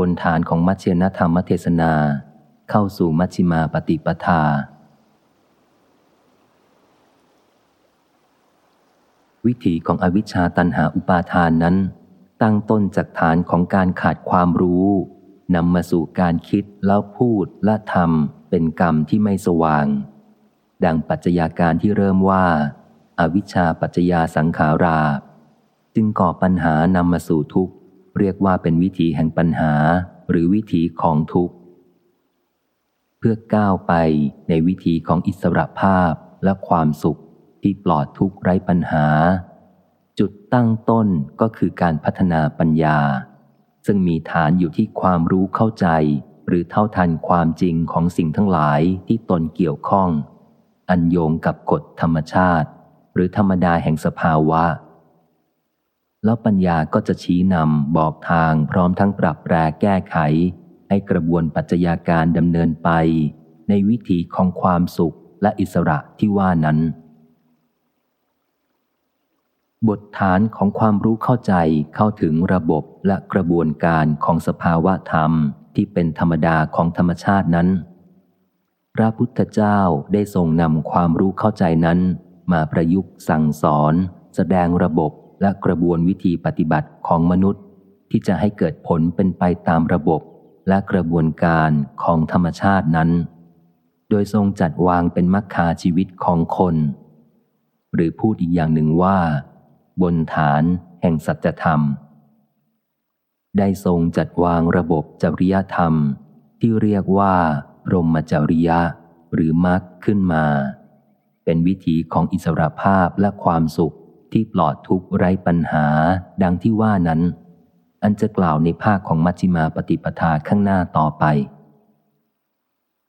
บนฐานของมัชเชนธรรมเทศนา เข้าสู่มัชชิมาปฏิปทา วิถีของอวิชชาตันหาอุปาทานนั้น ตั้งต้นจากฐานของการขาดความรู้นำมาสู่การคิดแล้วพูดและทำเป็นกรรมที่ไม่สว่าง ดังปัจจัยาการที่เริ่มว่าอาวิชชาปัจจยาสังขารา จึงก่อปัญหานำมาสู่ทุกข์ เรียกว่าเป็นวิถีแห่งปัญหาหรือวิถีของทุกข์ เพื่อก้าวไปในวิถีของอิสรภาพและความสุขที่ปลอดทุกข์ไร้ปัญหา จุดตั้งต้นก็คือการพัฒนาปัญญา ซึ่งมีฐานอยู่ที่ความรู้เข้าใจ หรือเท่าทันความจริงของสิ่งทั้งหลายที่ตนเกี่ยวข้อง อันโยงกับกฎธรรมชาติ หรือธรรมดาแห่งสภาวะ แล้วปัญญาก็จะชี้นำบอกทางพร้อมทั้งปรับแปรแก้ไข ให้กระบวนปัจจัยาการดำเนินไป ในวิถีของความสุขและอิสระที่ว่านั้น บทฐานของความรู้เข้าใจเข้าถึงระบบและกระบวนการของสภาวะธรรมที่เป็นธรรมดาของธรรมชาตินั้น พระพุทธเจ้าได้ทรงนำความรู้เข้าใจนั้น มาประยุกต์สั่งสอน แสดงระบบ และกระบวนวิธีปฏิบัติของมนุษย์ ที่จะให้เกิดผลเป็นไปตามระบบ และกระบวนการของธรรมชาตินั้น โดยทรงจัดวางเป็นมรรคาชีวิตของคน หรือพูดอีกอย่างหนึ่งว่า บนฐานแห่งสัจธรรม ได้ทรงจัดวางระบบจริยธรรม ที่เรียกว่ารมจริยะหรือมรรคขึ้นมา เป็นวิถีของอิสรภาพและความสุข ที่ปลอดทุกข์ไร้ปัญหาดังที่ว่านั้น อันจะกล่าวในภาคของมัชฌิมาปฏิปทาข้างหน้าต่อไป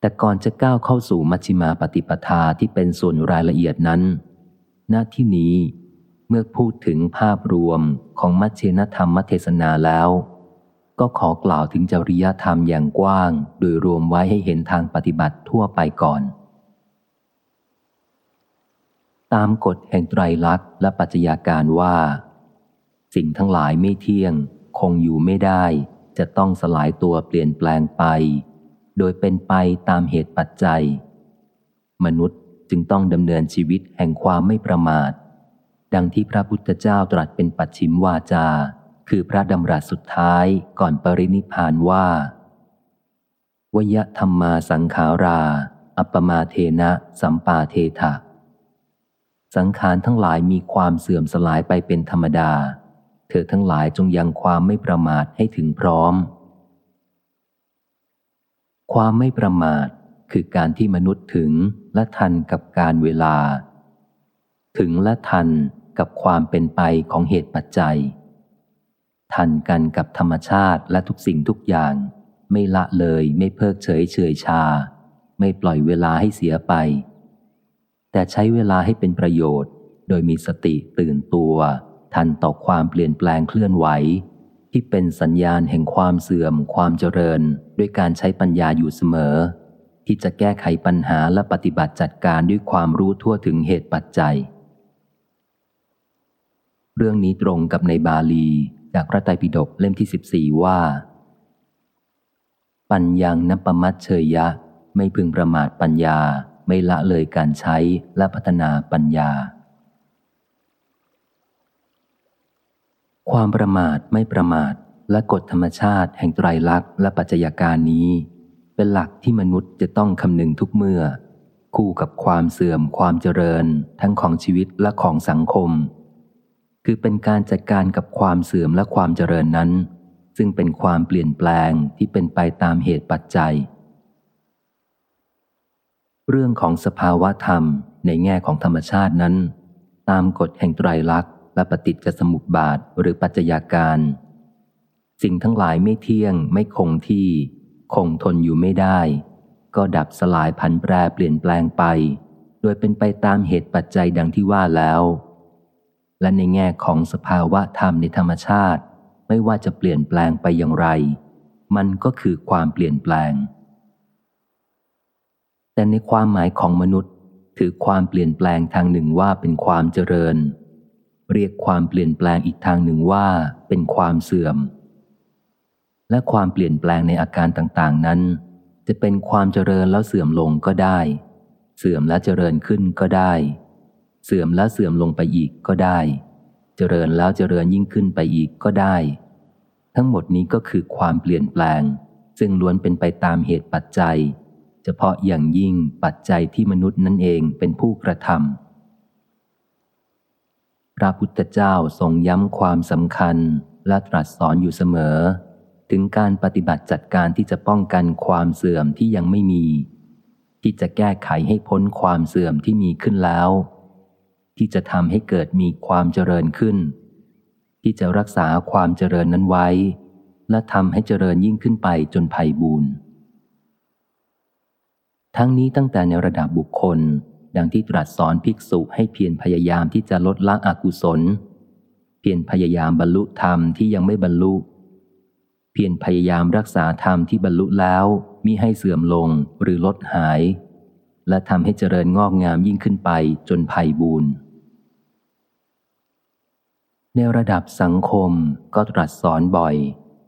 แต่ก่อนจะก้าวเข้าสู่มัชฌิมาปฏิปทาที่เป็นส่วนรายละเอียดนั้น หน้าที่นี้เมื่อพูดถึงภาพรวมของมัชเชนธรรมเทศนาแล้ว ก็ขอกล่าวถึงจริยธรรมอย่างกว้าง โดยรวมไว้ให้เห็นทางปฏิบัติทั่วไปก่อน ตามกฎแห่งไตรลักษณ์และปัจจัยาการว่า สิ่งทั้งหลายไม่เที่ยง คงอยู่ไม่ได้ จะต้องสลายตัวเปลี่ยนแปลงไป โดยเป็นไปตามเหตุปัจจัย มนุษย์จึงต้องดำเนินชีวิตแห่งความไม่ประมาท ดังที่พระพุทธเจ้าตรัสเป็นปัจฉิมวาจา คือพระดำรัสสุดท้ายก่อนปรินิพานว่าวยธรรมาสังขารา อัปมาเทนะ สัมปาเทถะ สังขารทั้งหลายมีความเสื่อมสลายไปเป็นธรรมดา เธอทั้งหลายจงยังความไม่ประมาทให้ถึงพร้อม ความไม่ประมาทคือการที่มนุษย์ถึงและทันกับการเวลา ถึงและทันกับความเป็นไปของเหตุปัจจัย ทันกันกับธรรมชาติและทุกสิ่งทุกอย่าง ไม่ละเลยไม่เพิกเฉยเฉยชา ไม่ปล่อยเวลาให้เสียไป แต่ใช้เวลาให้เป็นประโยชน์ โดยมีสติตื่นตัว ทันต่อความเปลี่ยนแปลงเคลื่อนไหว ที่เป็นสัญญาณแห่งความเสื่อม ความเจริญ ด้วยการใช้ปัญญาอยู่เสมอ ที่จะแก้ไขปัญหาและปฏิบัติจัดการด้วยความรู้ทั่วถึงเหตุปัจจัย เรื่องนี้ตรงกับในบาลี จากพระไตรปิฎกเล่มที่ 14 ว่า ปัญญังนปมัตเชยยะ ไม่พึงประมาทปัญญา ไม่ละเลยการใช้และพัฒนาปัญญา ความประมาทไม่ประมาทและกฎธรรมชาติแห่งไตรลักษณ์และปัจจัยการนี้ เป็นหลักที่มนุษย์จะต้องคำนึงทุกเมื่อ คู่กับความเสื่อมความเจริญ ทั้งของชีวิตและของสังคม คือเป็นการจัดการกับความเสื่อมและความเจริญนั้น ซึ่งเป็นความเปลี่ยนแปลงที่เป็นไปตามเหตุปัจจัย เรื่องของสภาวะธรรมในแง่ของธรรมชาตินั้น ตามกฎแห่งไตรลักษณ์และปฏิจจสมุปบาทหรือปัจจัยาการ สิ่งทั้งหลายไม่เที่ยงไม่คงที่ คงทนอยู่ไม่ได้ ก็ดับสลายพันแปรเปลี่ยนแปลงไป โดยเป็นไปตามเหตุปัจจัยดังที่ว่าแล้ว และในแง่ของสภาวะธรรมในธรรมชาติ ไม่ว่าจะเปลี่ยนแปลงไปอย่างไร มันก็คือความเปลี่ยนแปลง แต่ในความหมายของมนุษย์ ถือความเปลี่ยนแปลงทางหนึ่งว่าเป็นความเจริญ เรียกความเปลี่ยนแปลงอีกทางหนึ่งว่าเป็นความเสื่อม และความเปลี่ยนแปลงในอาการต่างๆนั้น จะเป็นความเจริญแล้วเสื่อมลงก็ได้ เสื่อมแล้วเจริญขึ้นก็ได้ เสื่อมแล้วเสื่อมลงไปอีกก็ได้ เจริญแล้วเจริญยิ่งขึ้นไปอีกก็ได้ ทั้งหมดนี้ก็คือความเปลี่ยนแปลง ซึ่งล้วนเป็นไปตามเหตุปัจจัย เฉพาะอย่างยิ่งปัจจัยที่มนุษย์นั่นเองเป็นผู้กระทำพระพุทธเจ้าทรงย้ำความสำคัญและตรัสสอนอยู่เสมอ ถึงการปฏิบัติจัดการที่จะป้องกันความเสื่อมที่ยังไม่มี ที่จะแก้ไขให้พ้นความเสื่อมที่มีขึ้นแล้ว ที่จะทำให้เกิดมีความเจริญขึ้น ที่จะรักษาความเจริญนั้นไว้ และทำให้เจริญยิ่งขึ้นไปจนภัยบูรณ์ ทั้งนี้ตั้งแต่ในระดับบุคคล ดังที่ตรัสสอนภิกษุให้เพียรพยายามที่จะลดละอกุศล เพียรพยายามบรรลุธรรมที่ยังไม่บรรลุ เพียรพยายามรักษาธรรมที่บรรลุแล้วมิให้เสื่อมลงหรือลดหาย และทำให้เจริญงอกงามยิ่งขึ้นไปจนภัยบูรณ์ในระดับสังคมก็ตรัสสอนบ่อย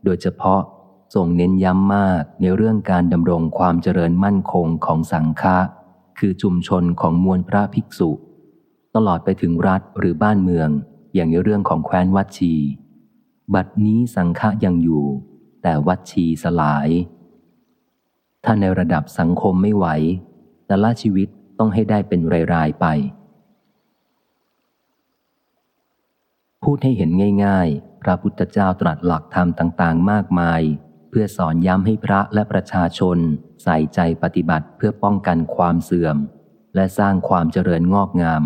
โดยเฉพาะ ทรงเน้นย้ำมากในเรื่องการดำรงความเจริญมั่นคงของสังฆะคือชุมชนของมวลพระภิกษุ ตลอดไปถึงรัฐหรือบ้านเมือง อย่างในเรื่องของแคว้นวัดชี บัดนี้สังฆะยังอยู่ แต่วัดชีสลาย ถ้าในระดับสังคมไม่ไหว แต่ละชีวิตต้องให้ได้เป็นราย ๆ ไป พูดให้เห็นง่าย ๆ พระพุทธเจ้าตรัสหลักธรรมต่าง ๆ มากมาย พื่อสอนย้ำให้พระและประชาชน ใส่ใจปฏิบัติเพื่อป้องกันความเสื่อม และสร้างความเจริญงอกงาม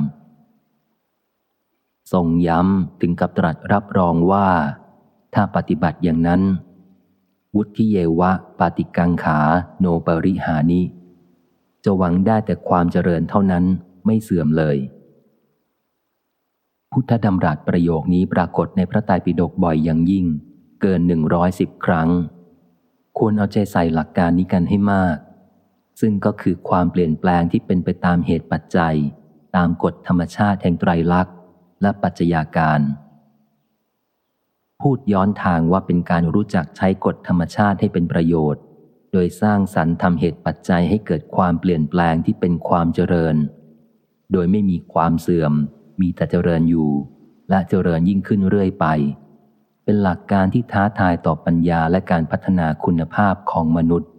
ทรงย้ำถึงกับตรัสรับรองว่า ถ้าปฏิบัติอย่างนั้น วุฒิเยวะปฏิกังขาโนปริหานิจะหวังได้แต่ความเจริญเท่านั้นไม่เสื่อมเลย พุทธดำรัสประโยคนี้ปรากฏในพระไตรปิฎกบ่อยอย่างยิ่ง เกินหนึ่งร้อยสิบครั้ง ควรเอาใจใส่หลักการนี้กันให้มาก ซึ่งก็คือความเปลี่ยนแปลงที่เป็นไปตามเหตุปัจจัย ตามกฎธรรมชาติแห่งไตรลักษณ์ และปัจจัยาการ พูดย้อนทางว่าเป็นการรู้จักใช้กฎธรรมชาติให้เป็นประโยชน์ โดยสร้างสรรค์ทำเหตุปัจจัยให้เกิดความเปลี่ยนแปลงที่เป็นความเจริญ โดยไม่มีความเสื่อม มีแต่เจริญอยู่ และเจริญยิ่งขึ้นเรื่อยไป เป็นหลักการที่ท้าทายต่อปัญญาและการพัฒนาคุณภาพของมนุษย์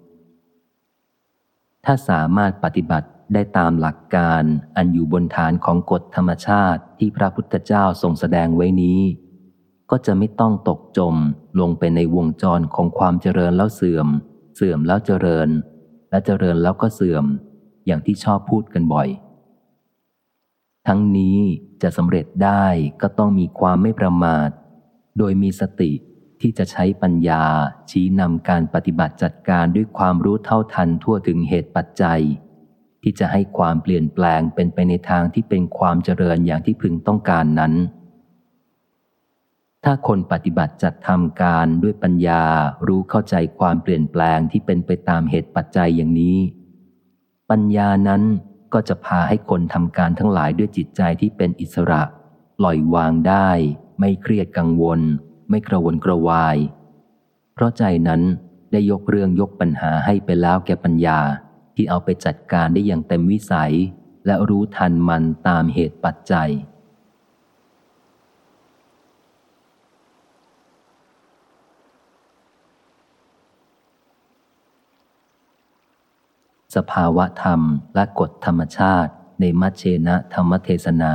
ถ้าสามารถปฏิบัติได้ตามหลักการอันอยู่บนฐานของกฎธรรมชาติที่พระพุทธเจ้าทรงแสดงไว้นี้ ก็จะไม่ต้องตกจมลงไปในวงจรของความเจริญแล้วเสื่อม เสื่อมแล้วเจริญ และเจริญแล้วก็เสื่อม อย่างที่ชอบพูดกันบ่อย ทั้งนี้จะสำเร็จได้ก็ต้องมีความไม่ประมาท โดยมีสติที่จะใช้ปัญญาชี้นำการปฏิบัติจัดการด้วยความรู้เท่าทันทั่วถึงเหตุปัจจัย ที่จะให้ความเปลี่ยนแปลงเป็นไปในทางที่เป็นความเจริญอย่างที่พึงต้องการนั้น ถ้าคนปฏิบัติจัดทำการด้วยปัญญารู้เข้าใจความเปลี่ยนแปลงที่เป็นไปตามเหตุปัจจัยอย่างนี้ ปัญญานั้นก็จะพาให้คนทำการทั้งหลายด้วยจิตใจที่เป็นอิสระ ปล่อยวางได้ ไม่เครียดกังวล ไม่กระวนกระวาย เพราะใจนั้นได้ยกเรื่องยกปัญหาให้ไปแล้วแก่ปัญญาที่เอาไปจัดการได้อย่างเต็มวิสัย และรู้ทันมันตามเหตุปัจจัย สภาวะธรรมและกฎธรรมชาติในมัชเชนะธรรมเทศนา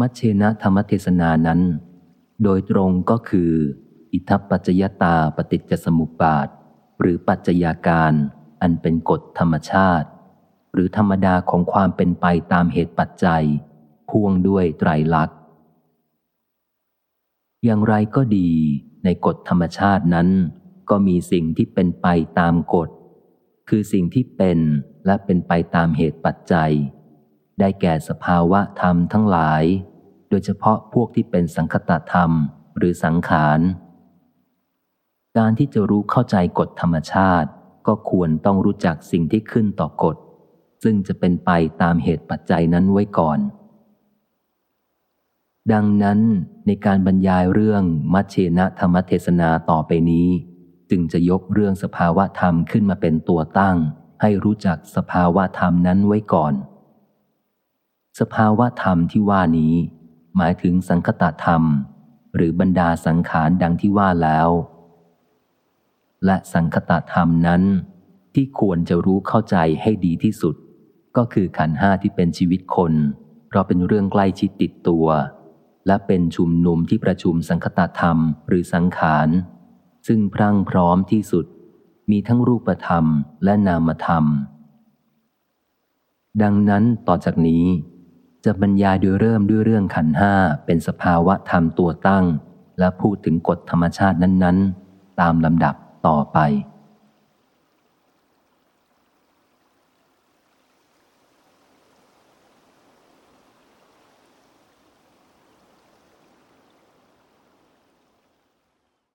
มัชเชนะธรรมเทศนานั้น โดยตรงก็คือ อิทัปปัจจยตาปฏิจจสมุปบาท หรือปัจจัยาการอันเป็นกฎธรรมชาติ หรือธรรมดาของความเป็นไปตามเหตุปัจจัย พ่วงด้วยไตรลักษณ์ อย่างไรก็ดีในกฎธรรมชาตินั้น ก็มีสิ่งที่เป็นไปตามกฎ คือสิ่งที่เป็นและเป็นไปตามเหตุปัจจัย ได้แก่สภาวะธรรมทั้งหลาย โดยเฉพาะพวกที่เป็นสังคตธรรมหรือสังขาร การที่จะรู้เข้าใจกฎธรรมชาติ ก็ควรต้องรู้จักสิ่งที่ขึ้นต่อกฎ ซึ่งจะเป็นไปตามเหตุปัจจัยนั้นไว้ก่อน ดังนั้นในการบรรยายเรื่องมัชเชนะธรรมเทศนาต่อไปนี้ จึงจะยกเรื่องสภาวะธรรมขึ้นมาเป็นตัวตั้ง ให้รู้จักสภาวะธรรมนั้นไว้ก่อน สภาวะธรรมที่ว่านี้ หมายถึงสังคตธรรม หรือบรรดาสังขารดังที่ว่าแล้ว และสังคตธรรมนั้น ที่ควรจะรู้เข้าใจให้ดีที่สุด ก็คือขันห้าที่เป็นชีวิตคน เพราะเป็นเรื่องใกล้ชิดติดตัว และเป็นชุมนุมที่ประชุมสังคตธรรมหรือสังขาร ซึ่งพรั่งพร้อมที่สุด มีทั้งรูปธรรมและนามธรรม ดังนั้นต่อจากนี้ จะบรรยายโดยเริ่มด้วยเรื่องขันห้าเป็นสภาวะธรรมตัวตั้ง และพูดถึงกฎธรรมชาตินั้น ๆ ตามลำดับต่อไป